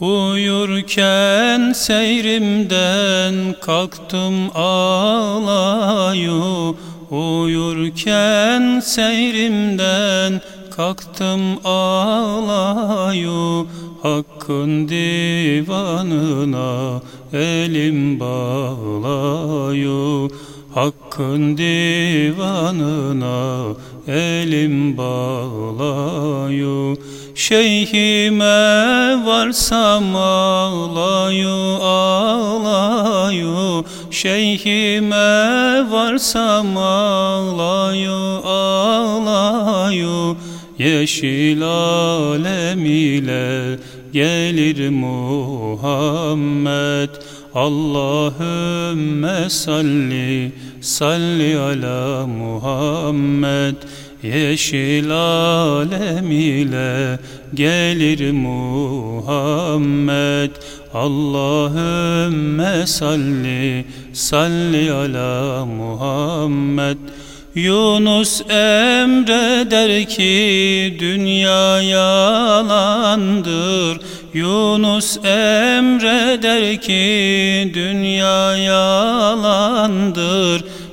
Uyurken seyrimden kalktım ağlayu. Uyurken seyrimden kalktım ağlayu. Hakkın divanına elim bağlayu. Hakkın divanına elim bağlayu Şeyhime varsam ağlayu ağlayu. Şeyhime varsam ağlayu ağlayu. Yeşil alem ile gelir Muhammed. Allahümme salli salli ala Muhammed Yeşil alem ile gelir Muhammed. Allahümme salli salli ala Muhammed. Yunus emreder ki dünya yalandır. Yunus emreder ki dünya yalandır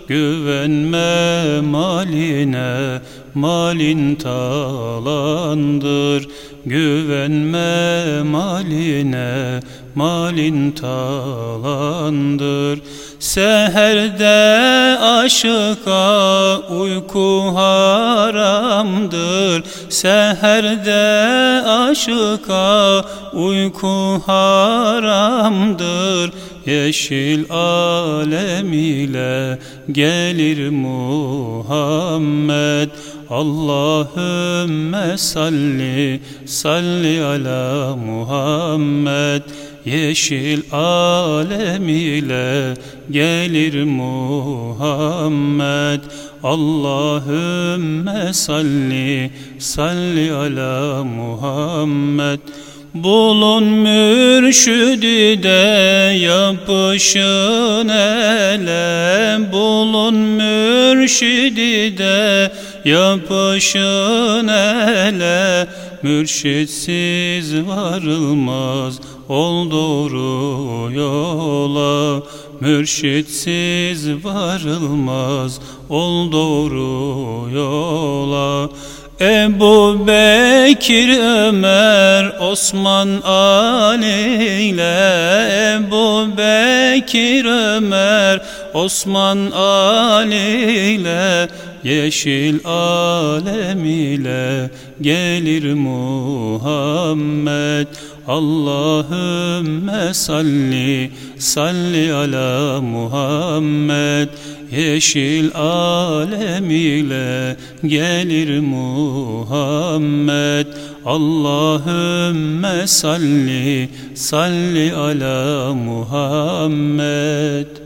Güvenme maline malin talandır. Güvenme maline malin talandır. Seherde aşıka uyku haramdır. Seherde aşıka uyku haramdır Yeşil alem ile gelir Muhammed. Allahümme salli salli ala Muhammed. Yeşil alem ile gelir Muhammed. Allahümme salli salli ala Muhammed Bulun mürşidi de yapışın ele. Bulun mürşidi de yapışın ele. Mürşitsiz varılmaz ol doğru yola Mürşitsiz varılmaz ol doğru yola Ebu Bekir, Ömer, Osman, Ali ile Ebu Bekir, Ömer, Osman, Ali ile Yeşil alem ile gelir Muhammed Allahümme salli salli ala Muhammed. Yeşil alem ile gelir Muhammed. Allahümme salli salli ala Muhammed